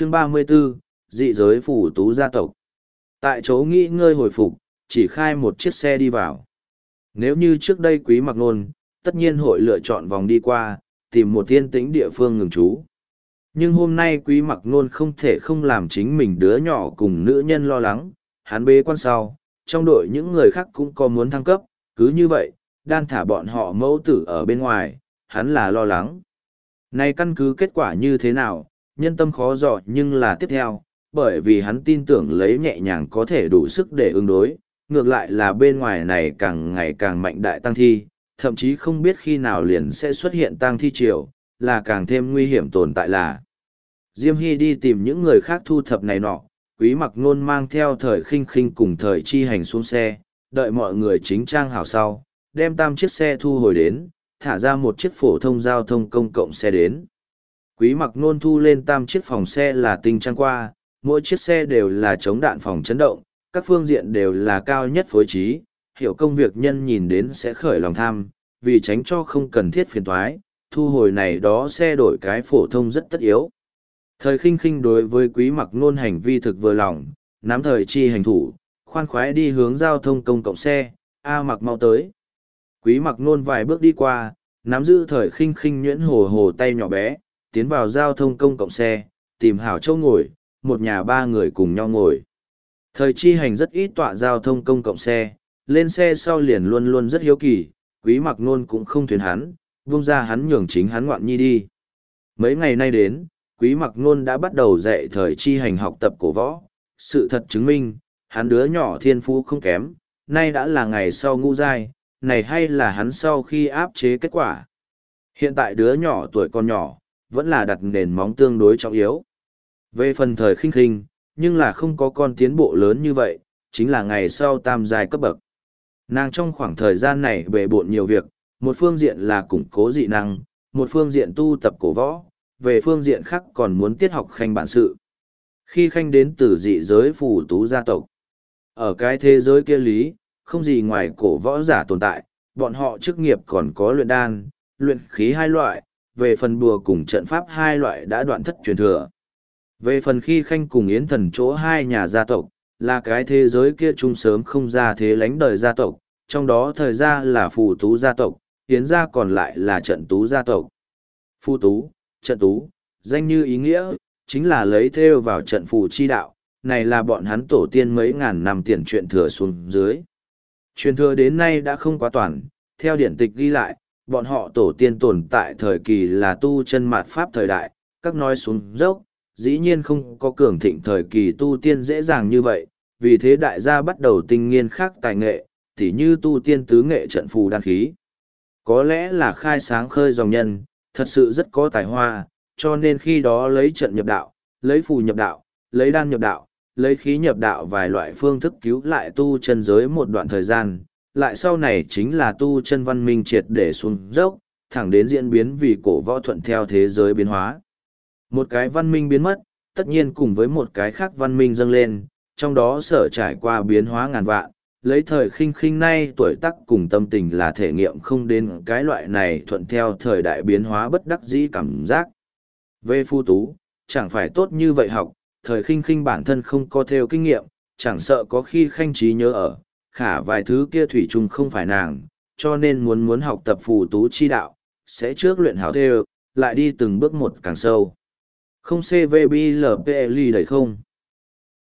chương ba mươi 34, dị giới phủ tú gia tộc. Tại chỗ nghỉ ngơi hồi phục, chỉ khai một chiếc xe đi vào. Nếu như trước đây quý mặc nôn, tất nhiên hội lựa chọn vòng đi qua, tìm một thiên tĩnh địa phương ngừng trú. Nhưng hôm nay quý mặc nôn không thể không làm chính mình đứa nhỏ cùng nữ nhân lo lắng, hắn bế quan sau, trong đội những người khác cũng có muốn thăng cấp, cứ như vậy, đan thả bọn họ mẫu tử ở bên ngoài, hắn là lo lắng. Này căn cứ kết quả như thế nào, nhân tâm khó dò nhưng là tiếp theo, bởi vì hắn tin tưởng lấy nhẹ nhàng có thể đủ sức để ứng đối, ngược lại là bên ngoài này càng ngày càng mạnh đại tăng thi, thậm chí không biết khi nào liền sẽ xuất hiện tăng thi triều, là càng thêm nguy hiểm tồn tại là. Diêm Hy đi tìm những người khác thu thập này nọ, quý mặc nôn mang theo thời khinh khinh cùng thời chi hành xuống xe, đợi mọi người chính trang hào sau, đem tam chiếc xe thu hồi đến, thả ra một chiếc phổ thông giao thông công cộng xe đến. Quý mặc nôn thu lên tam chiếc phòng xe là tinh trang qua, mỗi chiếc xe đều là chống đạn phòng chấn động, các phương diện đều là cao nhất phối trí, hiểu công việc nhân nhìn đến sẽ khởi lòng tham, vì tránh cho không cần thiết phiền toái, thu hồi này đó xe đổi cái phổ thông rất tất yếu. Thời khinh khinh đối với quý mặc nôn hành vi thực vừa lòng, nắm thời chi hành thủ, khoan khoái đi hướng giao thông công cộng xe, A mặc mau tới. Quý mặc nôn vài bước đi qua, nắm giữ thời khinh khinh nhuyễn hồ hồ tay nhỏ bé, tiến vào giao thông công cộng xe, tìm hảo châu ngồi, một nhà ba người cùng nhau ngồi. Thời chi hành rất ít tọa giao thông công cộng xe, lên xe sau liền luôn luôn rất hiếu kỳ, quý mặc nôn cũng không thuyền hắn, vung ra hắn nhường chính hắn ngoạn nhi đi. Mấy ngày nay đến, quý mặc nôn đã bắt đầu dạy thời chi hành học tập cổ võ, sự thật chứng minh, hắn đứa nhỏ thiên phú không kém, nay đã là ngày sau ngu dai, này hay là hắn sau khi áp chế kết quả. Hiện tại đứa nhỏ tuổi còn nhỏ, vẫn là đặt nền móng tương đối trọng yếu. Về phần thời khinh khinh, nhưng là không có con tiến bộ lớn như vậy, chính là ngày sau tam giai cấp bậc. Nàng trong khoảng thời gian này bề bộn nhiều việc, một phương diện là củng cố dị năng, một phương diện tu tập cổ võ, về phương diện khác còn muốn tiết học khanh bản sự. Khi khanh đến từ dị giới phù tú gia tộc, ở cái thế giới kia lý, không gì ngoài cổ võ giả tồn tại, bọn họ chức nghiệp còn có luyện đan, luyện khí hai loại, về phần bùa cùng trận pháp hai loại đã đoạn thất truyền thừa. Về phần khi khanh cùng yến thần chỗ hai nhà gia tộc, là cái thế giới kia chung sớm không ra thế lánh đời gia tộc, trong đó thời gia là phù tú gia tộc, yến gia còn lại là trận tú gia tộc. Phù tú, trận tú, danh như ý nghĩa, chính là lấy theo vào trận phù chi đạo, này là bọn hắn tổ tiên mấy ngàn năm tiền chuyện thừa xuống dưới. Truyền thừa đến nay đã không quá toàn, theo điển tịch ghi lại, bọn họ tổ tiên tồn tại thời kỳ là tu chân mạt pháp thời đại, các nói xuống dốc, dĩ nhiên không có cường thịnh thời kỳ tu tiên dễ dàng như vậy, vì thế đại gia bắt đầu tinh nghiên khác tài nghệ, tỉ như tu tiên tứ nghệ trận phù đan khí. Có lẽ là khai sáng khơi dòng nhân, thật sự rất có tài hoa, cho nên khi đó lấy trận nhập đạo, lấy phù nhập đạo, lấy đan nhập đạo, lấy khí nhập đạo vài loại phương thức cứu lại tu chân giới một đoạn thời gian, lại sau này chính là tu chân văn minh triệt để xuống dốc, thẳng đến diễn biến vì cổ võ thuận theo thế giới biến hóa. Một cái văn minh biến mất, tất nhiên cùng với một cái khác văn minh dâng lên, trong đó sở trải qua biến hóa ngàn vạn, lấy thời khinh khinh nay tuổi tác cùng tâm tình là thể nghiệm không đến cái loại này thuận theo thời đại biến hóa bất đắc dĩ cảm giác. Về phu tú, chẳng phải tốt như vậy học, thời khinh khinh bản thân không có theo kinh nghiệm, chẳng sợ có khi khanh trí nhớ ở, khả vài thứ kia thủy chung không phải nàng, cho nên muốn muốn học tập phù tú chi đạo, sẽ trước luyện hảo theo, lại đi từng bước một càng sâu. Không CVBLPL đẩy không?